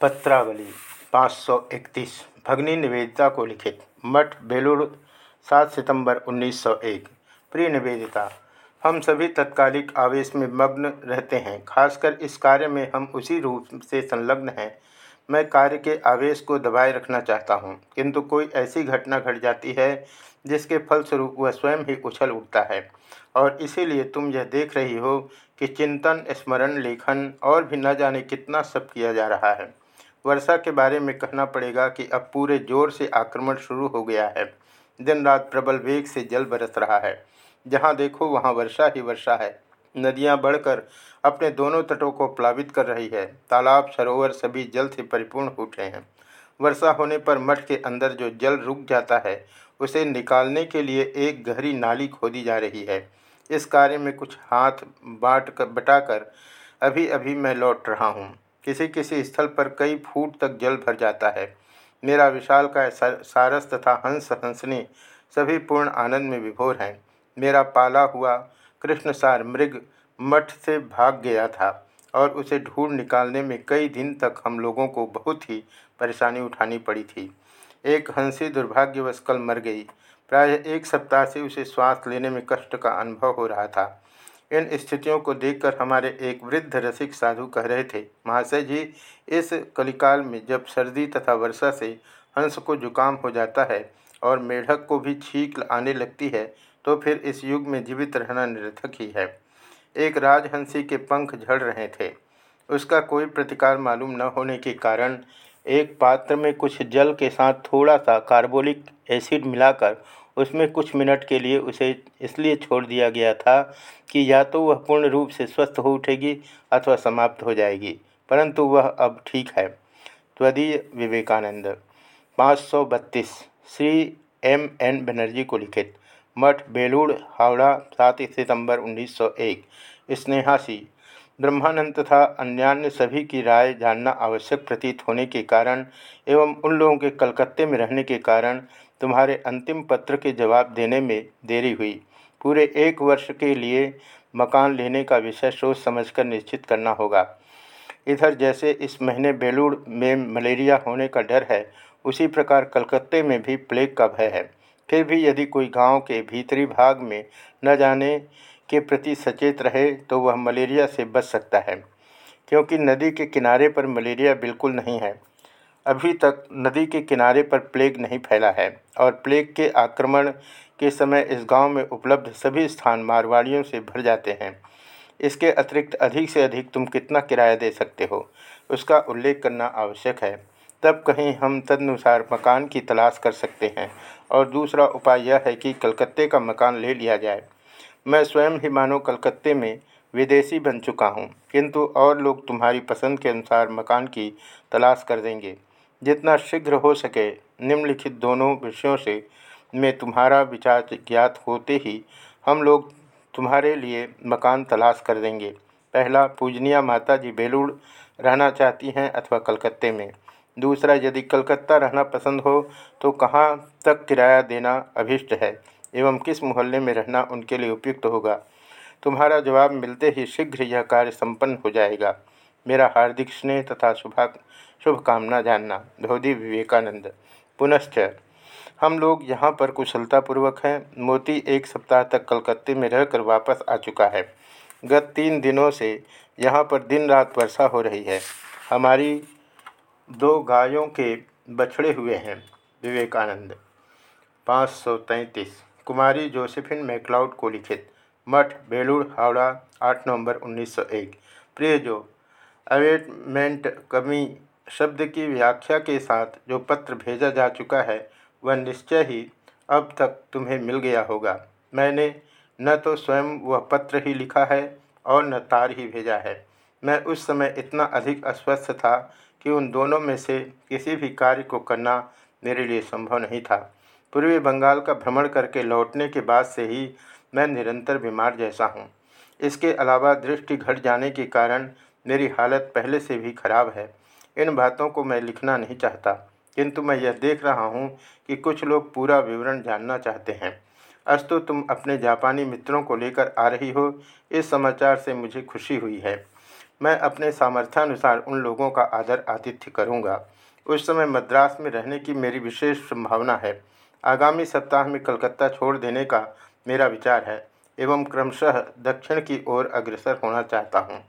पत्रावली 531 भगनी निवेदिता को लिखित, मठ, बेलूर 7 सितंबर 1901 प्रिय निवेदिता, हम सभी तत्कालिक आवेश में मग्न रहते हैं, खासकर इस कार्य में हम उसी रूप से संलग्न हैं। मैं कार्य के आवेश को दबाए रखना चाहता हूँ, किंतु कोई ऐसी घटना घट जाती है, जिसके फलस्वरूप वह स्वयं ही उछल उठता है। और इसीलिए तुम यह देख रही हो कि चिंतन, स्मरण, लेखन और भी न जाने कितना सब किया जा रहा है। वर्षा के बारे में कहना पड़ेगा कि अब पूरे ज़ोर से आक्रमण शुरू हो गया है। दिन रात प्रबल वेग से जल बरस रहा है। जहाँ देखो, वहाँ वर्षा ही वर्षा है। नदियाँ बढ़कर अपने दोनों तटों को प्लावित कर रही है। तालाब, सरोवर सभी जल से परिपूर्ण उठे हैं। वर्षा होने पर मठ के अंदर जो जल रुक जाता है, उसे निकालने के लिए एक गहरी नाली खोदी जा रही है। इस कार्य में कुछ हाथ बांट कर, बटाकर अभी अभी मैं लौट रहा हूँ। किसी किसी स्थल पर कई फूट तक जल भर जाता है। मेरा विशाल का सारस तथा हंस हंसनी सभी पूर्ण आनंद में विभोर हैं। मेरा पाला हुआ कृष्णसार मृग मठ से भाग गया था और उसे ढूंढ निकालने में कई दिन तक हम लोगों को बहुत ही परेशानी उठानी पड़ी थी। एक हँसी दुर्भाग्यवश कल मर गई। प्राय एक सप्ताह से उसे श्वास लेने में कष्ट का अनुभव हो रहा था। इन स्थितियों को देखकर हमारे एक वृद्ध रसिक साधु कह रहे थे, महाशय जी, इस कलिकाल में जब सर्दी तथा वर्षा से हंस को जुकाम हो जाता है और मेढक को भी छींक आने लगती है तो फिर इस युग में जीवित रहना निरर्थक ही है। एक राजहंसी के पंख झड़ रहे थे। उसका कोई प्रतिकार मालूम न होने के कारण एक पात्र में कुछ जल के साथ थोड़ा सा कार्बोलिक एसिड मिलाकर उसमें कुछ मिनट के लिए उसे इसलिए छोड़ दिया गया था कि या तो वह पूर्ण रूप से स्वस्थ हो उठेगी अथवा समाप्त हो जाएगी, परंतु वह अब ठीक है। त्वदीय विवेकानंद, पाँच सौ बत्तीस, श्री एम एन बनर्जी को लिखित, मठ, बेलूड़, हावड़ा, सात सितंबर 1901 स्नेहासी। ब्रह्मानंद तथा अन्यान्य सभी की राय जानना आवश्यक प्रतीत होने के कारण एवं उन लोगों के कलकत्ते में रहने के कारण तुम्हारे अंतिम पत्र के जवाब देने में देरी हुई। पूरे एक वर्ष के लिए मकान लेने का विषय सोच समझकर निश्चित करना होगा। इधर जैसे इस महीने बेलूड़ में मलेरिया होने का डर है, उसी प्रकार कलकत्ते में भी प्लेग का भय है। फिर भी यदि कोई गाँव के भीतरी भाग में न जाने के प्रति सचेत रहे तो वह मलेरिया से बच सकता है, क्योंकि नदी के किनारे पर मलेरिया बिल्कुल नहीं है। अभी तक नदी के किनारे पर प्लेग नहीं फैला है और प्लेग के आक्रमण के समय इस गाँव में उपलब्ध सभी स्थान मारवाड़ियों से भर जाते हैं। इसके अतिरिक्त अधिक से अधिक तुम कितना किराया दे सकते हो? उसका उल्लेख करना आवश्यक है। तब कहीं हम तदनुसार मकान की तलाश कर सकते हैं। और दूसरा उपाय यह है कि कलकत्ते का मकान ले लिया जाए। मैं स्वयं ही मानो कलकत्ते में विदेशी बन चुका हूँ, किंतु और लोग तुम्हारी पसंद के अनुसार मकान की तलाश कर देंगे। जितना शीघ्र हो सके निम्नलिखित दोनों विषयों से में तुम्हारा विचार ज्ञात होते ही हम लोग तुम्हारे लिए मकान तलाश कर देंगे। पहला, पूजनिया माता जी बेलूड़ रहना चाहती हैं अथवा कलकत्ते में। दूसरा, यदि कलकत्ता रहना पसंद हो तो कहाँ तक किराया देना अभिष्ट है एवं किस मोहल्ले में रहना उनके लिए उपयुक्त होगा? तुम्हारा जवाब मिलते ही शीघ्र यह कार्य संपन्न हो जाएगा। मेरा हार्दिक स्नेह तथा शुभा, शुभकामना जानना धोधी विवेकानंद। पुनश्च, हम लोग यहाँ पर कुशलतापूर्वक हैं। मोती एक सप्ताह तक कलकत्ते में रहकर वापस आ चुका है। गत तीन दिनों से यहाँ पर दिन रात वर्षा हो रही है। हमारी दो गायों के बछड़े हुए हैं, विवेकानंद। पाँच सौ तैंतीस। कुमारी जोसेफिन मैकलाउड को लिखित। मठ, बेलूर, हावड़ा, आठ नवंबर 1901 प्रिय जो अवेटमेंट कमी शब्द की व्याख्या के साथ जो पत्र भेजा जा चुका है, वह निश्चय ही अब तक तुम्हें मिल गया होगा। मैंने न तो स्वयं वह पत्र ही लिखा है और न तार ही भेजा है। मैं उस समय इतना अधिक अस्वस्थ था कि उन दोनों में से किसी भी कार्य को करना मेरे लिए संभव नहीं था। पूर्वी बंगाल का भ्रमण करके लौटने के बाद से ही मैं निरंतर बीमार जैसा हूँ। इसके अलावा दृष्टि घट जाने के कारण मेरी हालत पहले से भी खराब है। इन बातों को मैं लिखना नहीं चाहता, किंतु मैं यह देख रहा हूँ कि कुछ लोग पूरा विवरण जानना चाहते हैं। अस्तु, तुम अपने जापानी मित्रों को लेकर आ रही हो, इस समाचार से मुझे खुशी हुई है। मैं अपने सामर्थ्यानुसार उन लोगों का आदर आतिथ्य करूँगा। उस समय मद्रास में रहने की मेरी विशेष संभावना है। आगामी सप्ताह में कलकत्ता छोड़ देने का मेरा विचार है, एवं क्रमशः दक्षिण की ओर अग्रसर होना चाहता हूँ।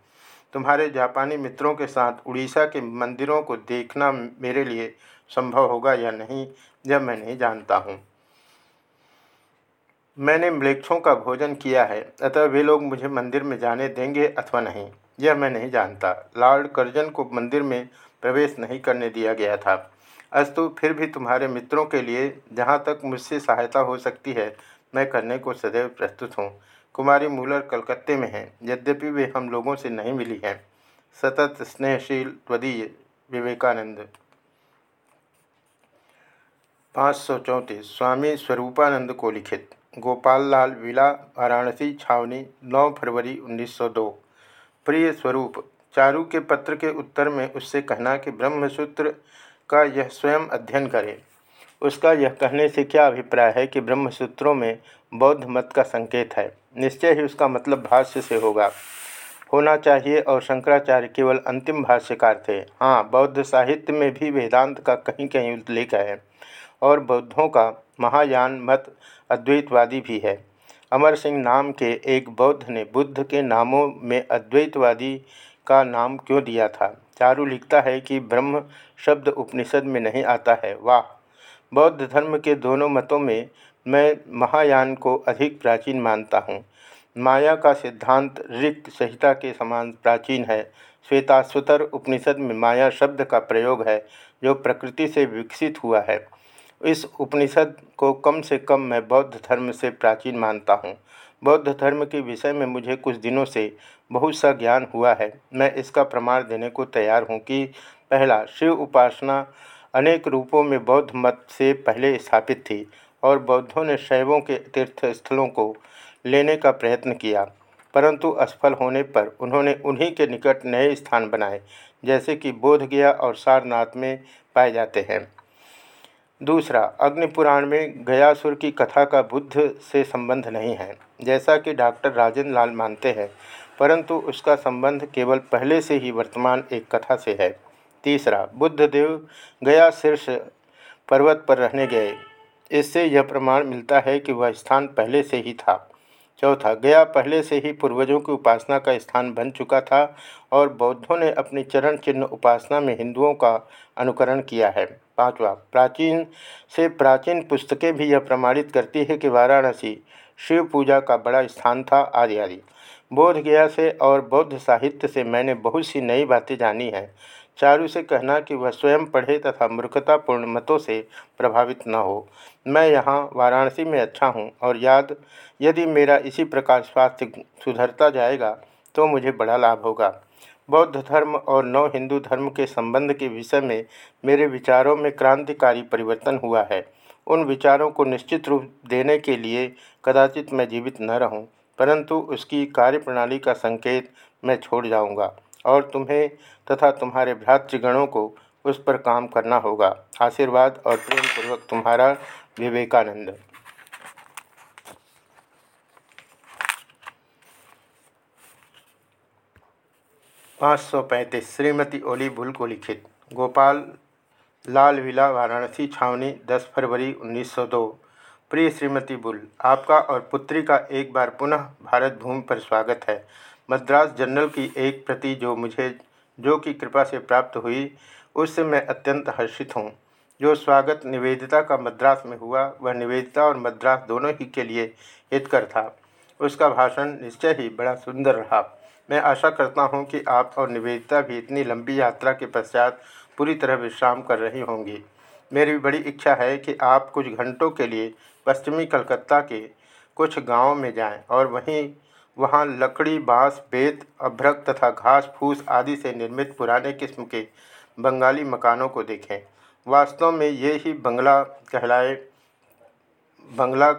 तुम्हारे जापानी मित्रों के साथ उड़ीसा के मंदिरों को देखना मेरे लिए संभव होगा या नहीं, यह मैं नहीं जानता हूँ। मैंने मृक्षों का भोजन किया है, अतः वे लोग मुझे मंदिर में जाने देंगे अथवा नहीं, यह मैं नहीं जानता। लॉर्ड कर्जन को मंदिर में प्रवेश नहीं करने दिया गया था। अस्तु, फिर भी तुम्हारे मित्रों के लिए जहाँ तक मुझसे सहायता हो सकती है, मैं करने को सदैव प्रस्तुत हूँ। कुमारी मूलर कलकत्ते में हैं। यद्यपि वे हम लोगों से नहीं मिली हैं। सतत स्नेहशील त्वदीय विवेकानंद। पाँच सौ चौंतीस, स्वामी स्वरूपानंद को लिखित। गोपाल लाल विला, वाराणसी, छावनी 9 फरवरी 1902 प्रिय स्वरूप, चारू के पत्र के उत्तर में उससे कहना कि ब्रह्मसूत्र का यह स्वयं अध्ययन करे। उसका यह कहने से क्या अभिप्राय है कि ब्रह्मसूत्रों में बौद्ध मत का संकेत है? निश्चय ही उसका मतलब भाष्य से होगा। होना चाहिए और शंकराचार्य केवल अंतिम भाष्यकार थे। हाँ बौद्ध साहित्य में भी वेदांत का कहीं कहीं उल्लेख है और बौद्धों का महायान मत अद्वैतवादी भी है। अमर सिंह नाम के एक बौद्ध ने बुद्ध के नामों में अद्वैतवादी का नाम क्यों दिया था? चारू लिखता है कि ब्रह्म शब्द उपनिषद में नहीं आता है। वाह! बौद्ध धर्म के दोनों मतों में मैं महायान को अधिक प्राचीन मानता हूँ। माया का सिद्धांत ऋक संहिता के समान प्राचीन है। श्वेताश्वतर उपनिषद में माया शब्द का प्रयोग है, जो प्रकृति से विकसित हुआ है। इस उपनिषद को कम से कम मैं बौद्ध धर्म से प्राचीन मानता हूँ। बौद्ध धर्म के विषय में मुझे कुछ दिनों से बहुत सा ज्ञान हुआ है। मैं इसका प्रमाण देने को तैयार हूँ कि पहला, शिव उपासना अनेक रूपों में बौद्ध मत से पहले स्थापित थी और बौद्धों ने शैवों के तीर्थ स्थलों को लेने का प्रयत्न किया। परंतु असफल होने पर उन्होंने उन्हीं के निकट नए स्थान बनाए, जैसे कि बोधगया और सारनाथ में पाए जाते हैं। दूसरा, अग्निपुराण में गयासुर की कथा का बुद्ध से संबंध नहीं है, जैसा कि डॉक्टर राजेंद्र लाल मानते हैं, परंतु उसका संबंध केवल पहले से ही वर्तमान एक कथा से है। तीसरा, बुद्धदेव गया शीर्ष पर्वत पर रहने गए। इससे यह प्रमाण मिलता है कि वह स्थान पहले से ही था। चौथा, गया पहले से ही पूर्वजों की उपासना का स्थान बन चुका था और बौद्धों ने अपनी चरण चिन्ह उपासना में हिंदुओं का अनुकरण किया है। पांचवा, प्राचीन से प्राचीन पुस्तकें भी यह प्रमाणित करती है कि वाराणसी शिव पूजा का बड़ा स्थान था आदि आदि। बोध गया से और बौद्ध साहित्य से मैंने बहुत सी नई बातें जानी हैं। चारू से कहना कि वह स्वयं पढ़े तथा मूर्खतापूर्ण मतों से प्रभावित न हो। मैं यहाँ वाराणसी में अच्छा हूँ और याद यदि मेरा इसी प्रकार स्वास्थ्य सुधरता जाएगा तो मुझे बड़ा लाभ होगा। बौद्ध धर्म और नव हिंदू धर्म के संबंध के विषय में मेरे विचारों में क्रांतिकारी परिवर्तन हुआ है। उन विचारों को निश्चित रूप देने के लिए कदाचित मैं जीवित न रहूँ, परंतु उसकी कार्यप्रणाली का संकेत मैं छोड़ जाऊँगा। और तुम्हें तथा तुम्हारे भ्रातृगणों को उस पर काम करना होगा। आशीर्वाद और प्रेम पूर्वक तुम्हारा विवेकानंद। पाँच सौ पैंतीस, श्रीमती ओली बुल को लिखित। गोपाल लाल विला, वाराणसी, छावनी 10 फरवरी 1902 प्रिय श्रीमती बुल, आपका और पुत्री का एक बार पुनः भारत भूमि पर स्वागत है। मद्रास जनरल की एक प्रति जो मुझे, जो की कृपा से प्राप्त हुई, उससे मैं अत्यंत हर्षित हूँ। जो स्वागत निवेदिता का मद्रास में हुआ, वह निवेदिता और मद्रास दोनों ही के लिए हितकर था। उसका भाषण निश्चय ही बड़ा सुंदर रहा। मैं आशा करता हूँ कि आप और निवेदिता भी इतनी लंबी यात्रा के पश्चात पूरी तरह विश्राम कर रही होंगी। मेरी बड़ी इच्छा है कि आप कुछ घंटों के लिए पश्चिमी कलकत्ता के कुछ गाँव में जाएँ और वहीं वहाँ लकड़ी, बाँस, बेत, अभ्रक तथा घास, फूस आदि से निर्मित पुराने किस्म के बंगाली मकानों को देखें। वास्तव में ये ही बंगला कहलाए बंगला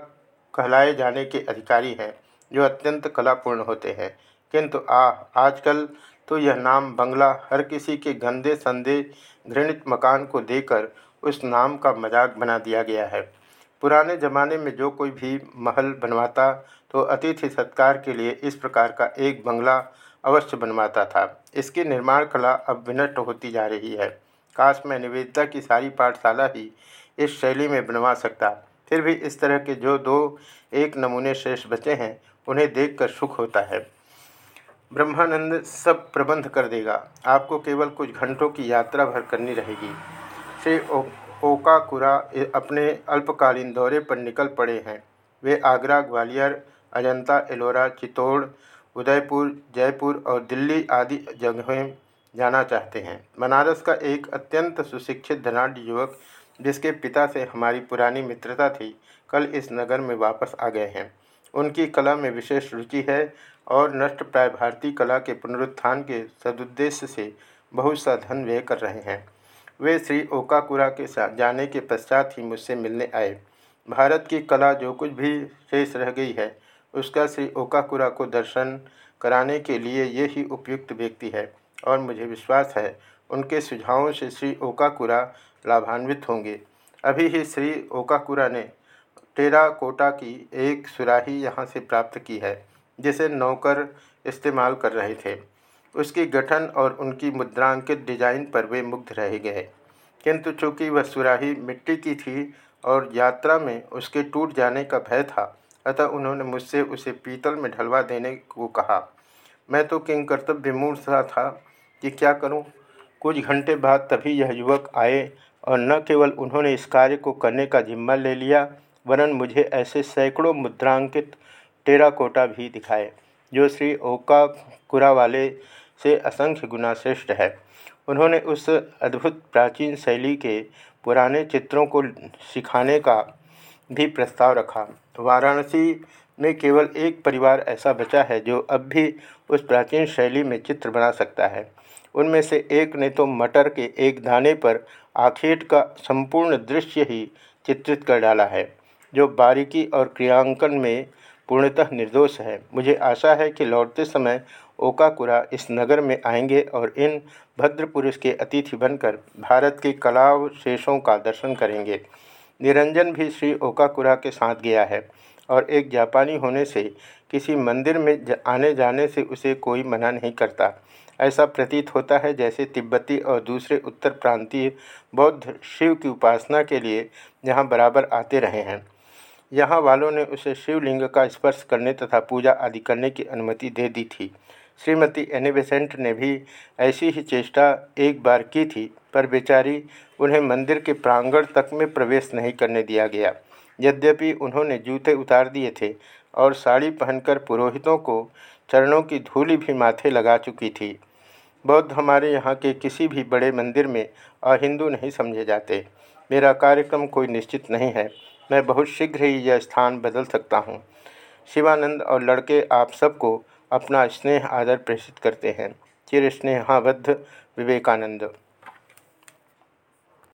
कहलाए जाने के अधिकारी हैं, जो अत्यंत कलापूर्ण होते हैं। किंतु आ आजकल तो यह नाम बंगला हर किसी के गंदे संदे घृणित मकान को देकर उस नाम का मज़ाक बना दिया गया है। पुराने ज़माने में जो कोई भी महल बनवाता तो अतिथि सत्कार के लिए इस प्रकार का एक बंगला अवश्य बनवाता था। इसकी निर्माण कला अब विनष्ट होती जा रही है। काश मैं निवेदिता की सारी पाठशाला ही इस शैली में बनवा सकता। फिर भी इस तरह के जो दो एक नमूने शेष बचे हैं, उन्हें देखकर सुख होता है। ब्रह्मानंद सब प्रबंध कर देगा। आपको केवल कुछ घंटों की यात्रा भर करनी रहेगी। श्री ओकाकुरा अपने अल्पकालीन दौरे पर निकल पड़े हैं। वे आगरा, ग्वालियर, अजंता, एलोरा, चित्तौड़, उदयपुर, जयपुर और दिल्ली आदि जगहें जाना चाहते हैं। बनारस का एक अत्यंत सुशिक्षित धनाढ़ युवक, जिसके पिता से हमारी पुरानी मित्रता थी, कल इस नगर में वापस आ गए हैं। उनकी कला में विशेष रुचि है और नष्ट प्राय भारतीय कला के पुनरुत्थान के सदुद्देश्य से बहुत सा धन व्यय कर रहे हैं। वे श्री ओकाकुरा के साथ जाने के पश्चात ही मुझसे मिलने आए। भारत की कला जो कुछ भी शेष रह गई है, उसका श्री ओकाकुरा को दर्शन कराने के लिए ये ही उपयुक्त व्यक्ति है और मुझे विश्वास है, उनके सुझावों से श्री ओकाकुरा लाभान्वित होंगे। अभी ही श्री ओकाकुरा ने टेरा कोटा की एक सुराही यहाँ से प्राप्त की है, जिसे नौकर इस्तेमाल कर रहे थे। उसकी गठन और उनकी मुद्रांकित डिज़ाइन पर वे मुग्ध रह गए किंतु चूँकि वह सुराही मिट्टी की थी और यात्रा में उसके टूट जाने का भय था, अतः उन्होंने मुझसे उसे पीतल में ढलवा देने को कहा मैं तो किंग कर्तव्य मूर्ख सा था कि क्या करूँ? कुछ घंटे बाद तभी यह युवक आए और न केवल उन्होंने इस कार्य को करने का जिम्मा ले लिया, वरन मुझे ऐसे सैकड़ों मुद्रांकित टेराकोटा भी दिखाए, जो श्री ओका कुरा वाले से असंख्य गुना श्रेष्ठ है। उन्होंने उस अद्भुत प्राचीन शैली के पुराने चित्रों को सिखाने का भी प्रस्ताव रखा। वाराणसी में केवल एक परिवार ऐसा बचा है जो अब भी उस प्राचीन शैली में चित्र बना सकता है। उनमें से एक ने तो मटर के एक दाने पर आखेट का संपूर्ण दृश्य ही चित्रित कर डाला है, जो बारीकी और क्रियांकन में पूर्णतः निर्दोष है। मुझे आशा है कि लौटते समय ओकाकुरा इस नगर में आएँगे और इन भद्र पुरुष के अतिथि बनकर भारत के कलावशेषों का दर्शन करेंगे। निरंजन भी श्री ओकाकुरा के साथ गया है और एक जापानी होने से किसी मंदिर में आने जाने से उसे कोई मना नहीं करता। ऐसा प्रतीत होता है जैसे तिब्बती और दूसरे उत्तर प्रांतीय बौद्ध शिव की उपासना के लिए यहाँ बराबर आते रहे हैं। यहाँ वालों ने उसे शिवलिंग का स्पर्श करने तथा पूजा आदि करने की अनुमति दे दी थी। श्रीमती एनिबेसेंट ने भी ऐसी ही चेष्टा एक बार की थी, पर बेचारी उन्हें मंदिर के प्रांगण तक में प्रवेश नहीं करने दिया गया। यद्यपि उन्होंने जूते उतार दिए थे और साड़ी पहनकर पुरोहितों को चरणों की धूली भी माथे लगा चुकी थी। बौद्ध हमारे यहाँ के किसी भी बड़े मंदिर में अहिंदू नहीं समझे जाते। मेरा कार्यक्रम कोई निश्चित नहीं है। मैं बहुत शीघ्र ही यह स्थान बदल सकता हूँ। शिवानंद और लड़के आप सबको अपना स्नेह आदर प्रेषित करते हैं। चिर स्नेहाबद्ध विवेकानंद।